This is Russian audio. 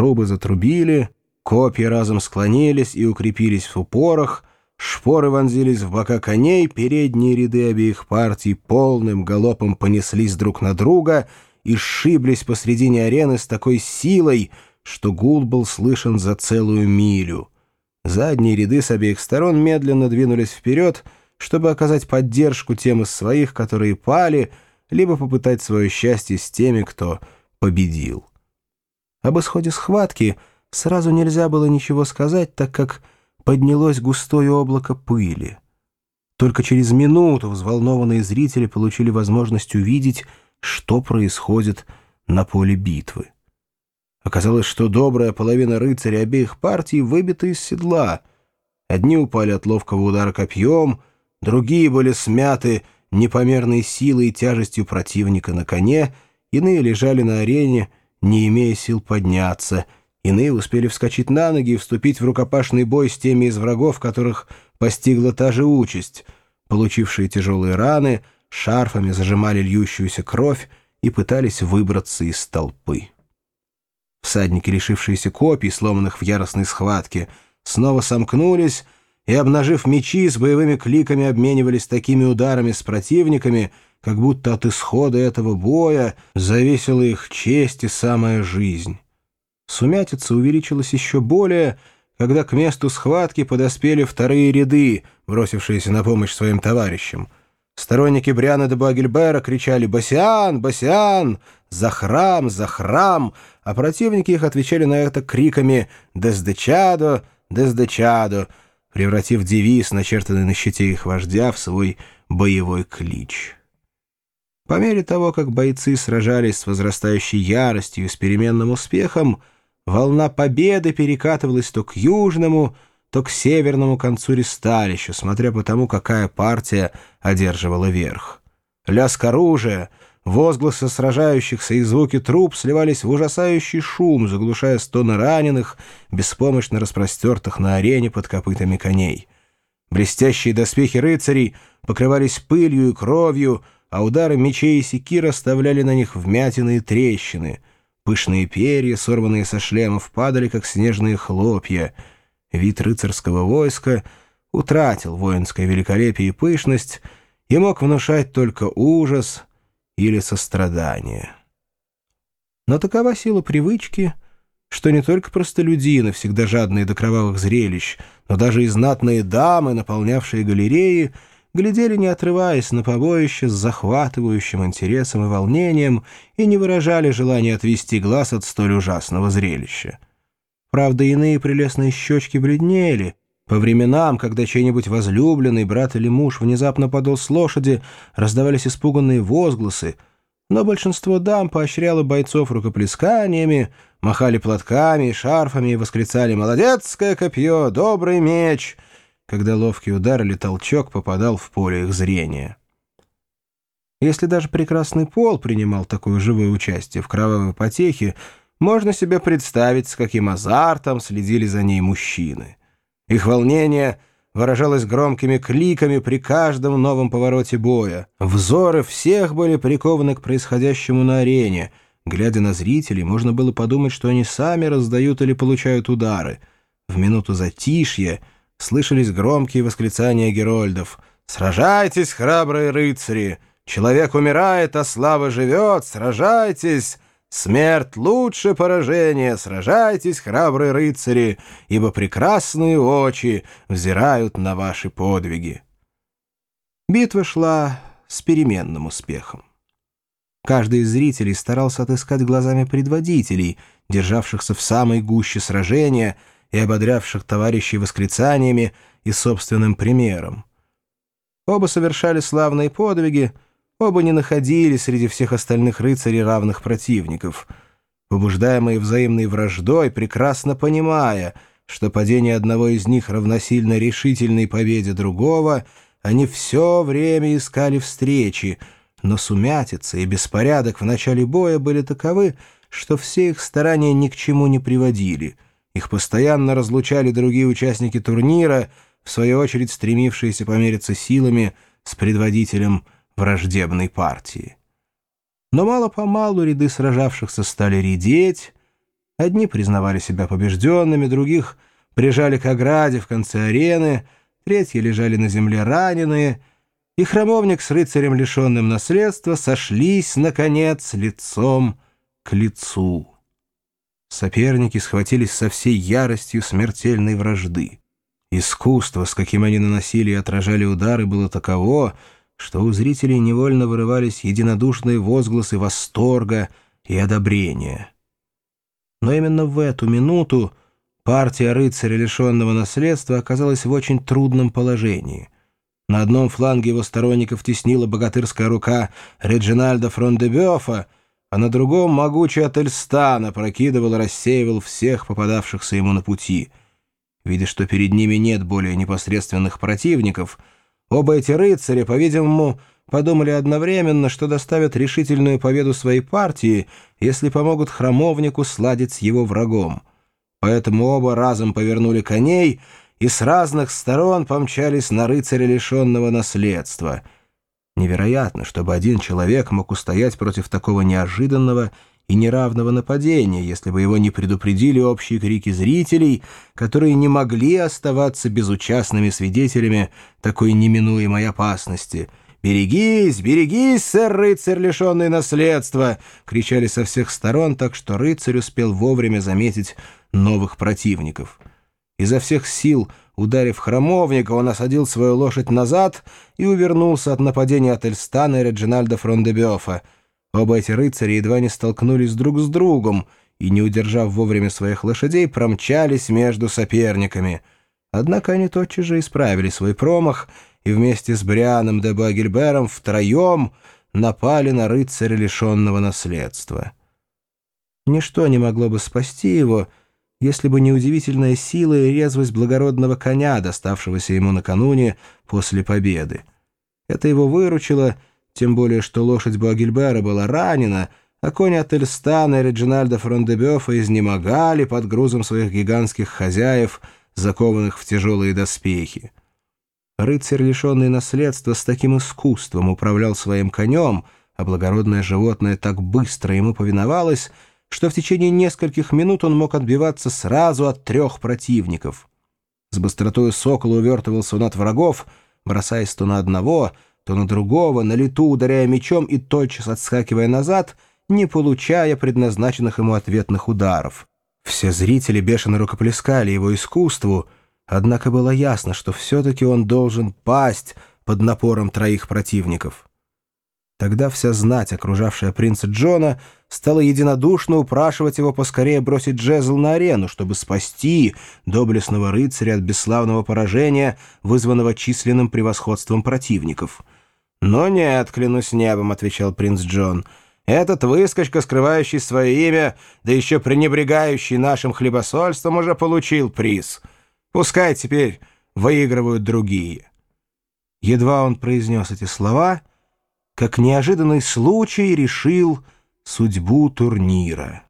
Трубы затрубили, копья разом склонились и укрепились в упорах, шпоры вонзились в бока коней, передние ряды обеих партий полным галопом понеслись друг на друга и сшиблись посредине арены с такой силой, что гул был слышен за целую милю. Задние ряды с обеих сторон медленно двинулись вперед, чтобы оказать поддержку тем из своих, которые пали, либо попытать свое счастье с теми, кто победил. Об исходе схватки сразу нельзя было ничего сказать, так как поднялось густое облако пыли. Только через минуту взволнованные зрители получили возможность увидеть, что происходит на поле битвы. Оказалось, что добрая половина рыцарей обеих партий выбита из седла. Одни упали от ловкого удара копьем, другие были смяты непомерной силой и тяжестью противника на коне, иные лежали на арене, не имея сил подняться, иные успели вскочить на ноги и вступить в рукопашный бой с теми из врагов, которых постигла та же участь. Получившие тяжелые раны, шарфами зажимали льющуюся кровь и пытались выбраться из толпы. Всадники, лишившиеся копий, сломанных в яростной схватке, снова сомкнулись и, обнажив мечи, с боевыми кликами обменивались такими ударами с противниками, как будто от исхода этого боя зависела их честь и самая жизнь. Сумятица увеличилась еще более, когда к месту схватки подоспели вторые ряды, бросившиеся на помощь своим товарищам. Сторонники Бриана де Багельбера кричали «Басиан! Басиан! За храм! За храм!» а противники их отвечали на это криками «Дездечадо! Дездечадо!», превратив девиз, начертанный на щите их вождя, в свой боевой клич. По мере того, как бойцы сражались с возрастающей яростью и с переменным успехом, волна победы перекатывалась то к южному, то к северному концу ресталища, смотря по тому, какая партия одерживала верх. Лязг оружия — Возгласы сражающихся и звуки труп сливались в ужасающий шум, заглушая стоны раненых, беспомощно распростертых на арене под копытами коней. Блестящие доспехи рыцарей покрывались пылью и кровью, а удары мечей и секир оставляли на них вмятины и трещины. Пышные перья, сорванные со шлемов, падали, как снежные хлопья. Вид рыцарского войска утратил воинское великолепие и пышность и мог внушать только ужас — или сострадания. Но такова сила привычки, что не только простолюдины, всегда жадные до кровавых зрелищ, но даже и знатные дамы, наполнявшие галереи, глядели, не отрываясь на побоище с захватывающим интересом и волнением и не выражали желания отвести глаз от столь ужасного зрелища. Правда, иные прелестные щечки бледнели. По временам, когда чей-нибудь возлюбленный, брат или муж внезапно падал с лошади, раздавались испуганные возгласы, но большинство дам поощряло бойцов рукоплесканиями, махали платками и шарфами и восклицали «Молодецкое копье! Добрый меч!» Когда ловкий удар или толчок попадал в поле их зрения. Если даже прекрасный пол принимал такое живое участие в кровавой потехе, можно себе представить, с каким азартом следили за ней мужчины. Их волнение выражалось громкими кликами при каждом новом повороте боя. Взоры всех были прикованы к происходящему на арене. Глядя на зрителей, можно было подумать, что они сами раздают или получают удары. В минуту затишья слышались громкие восклицания герольдов. «Сражайтесь, храбрые рыцари! Человек умирает, а слава живет! Сражайтесь!» Смерть лучше поражения, сражайтесь, храбрые рыцари, ибо прекрасные очи взирают на ваши подвиги. Битва шла с переменным успехом. Каждый из зрителей старался отыскать глазами предводителей, державшихся в самой гуще сражения и ободрявших товарищей восклицаниями и собственным примером. Оба совершали славные подвиги, Оба не находили среди всех остальных рыцарей равных противников. Побуждаемые взаимной враждой, прекрасно понимая, что падение одного из них равносильно решительной победе другого, они все время искали встречи, но сумятица и беспорядок в начале боя были таковы, что все их старания ни к чему не приводили. Их постоянно разлучали другие участники турнира, в свою очередь стремившиеся помериться силами с предводителем враждебной партии. Но мало-помалу ряды сражавшихся стали редеть, Одни признавали себя побежденными, других прижали к ограде в конце арены, третьи лежали на земле раненые, и храмовник с рыцарем, лишенным наследства, сошлись, наконец, лицом к лицу. Соперники схватились со всей яростью смертельной вражды. Искусство, с каким они наносили и отражали удары, было таково, что у зрителей невольно вырывались единодушные возгласы восторга и одобрения. Но именно в эту минуту партия рыцаря, лишенного наследства, оказалась в очень трудном положении. На одном фланге его сторонников теснила богатырская рука Реджинальда Фрондебёфа, а на другом могучий Ательстан прокидывал и рассеивал всех попадавшихся ему на пути. Видя, что перед ними нет более непосредственных противников, оба эти рыцаря, по-видимому, подумали одновременно, что доставят решительную победу своей партии, если помогут храмовнику сладить с его врагом. Поэтому оба разом повернули коней и с разных сторон помчались на рыцаря, лишенного наследства — Невероятно, чтобы один человек мог устоять против такого неожиданного и неравного нападения, если бы его не предупредили общие крики зрителей, которые не могли оставаться безучастными свидетелями такой неминуемой опасности. «Берегись, берегись, сэр, рыцарь, лишенный наследства!» — кричали со всех сторон, так что рыцарь успел вовремя заметить новых противников. Изо всех сил Ударив храмовника, он осадил свою лошадь назад и увернулся от нападения Ательстана и Реджинальда Фрондебёфа. Оба эти рыцаря едва не столкнулись друг с другом и, не удержав вовремя своих лошадей, промчались между соперниками. Однако они тотчас же исправили свой промах и вместе с Брианом де Багельбером втроем напали на рыцаря, лишенного наследства. Ничто не могло бы спасти его, — если бы не удивительная сила и резвость благородного коня, доставшегося ему накануне после победы. Это его выручило, тем более что лошадь Буагильбера была ранена, а кони от Эльстана и Реджинальда Фрондебёфа изнемогали под грузом своих гигантских хозяев, закованных в тяжелые доспехи. Рыцарь, лишенный наследства, с таким искусством управлял своим конем, а благородное животное так быстро ему повиновалось — что в течение нескольких минут он мог отбиваться сразу от трех противников. С быстротой сокола увертывался он от врагов, бросаясь то на одного, то на другого, на лету ударяя мечом и тотчас отскакивая назад, не получая предназначенных ему ответных ударов. Все зрители бешено рукоплескали его искусству, однако было ясно, что все-таки он должен пасть под напором троих противников. Тогда вся знать, окружавшая принца Джона, стала единодушно упрашивать его поскорее бросить Джезл на арену, чтобы спасти доблестного рыцаря от бесславного поражения, вызванного численным превосходством противников. «Но нет, клянусь небом», — отвечал принц Джон, — «этот выскочка, скрывающий свое имя, да еще пренебрегающий нашим хлебосольством, уже получил приз. Пускай теперь выигрывают другие». Едва он произнес эти слова — как неожиданный случай решил судьбу турнира.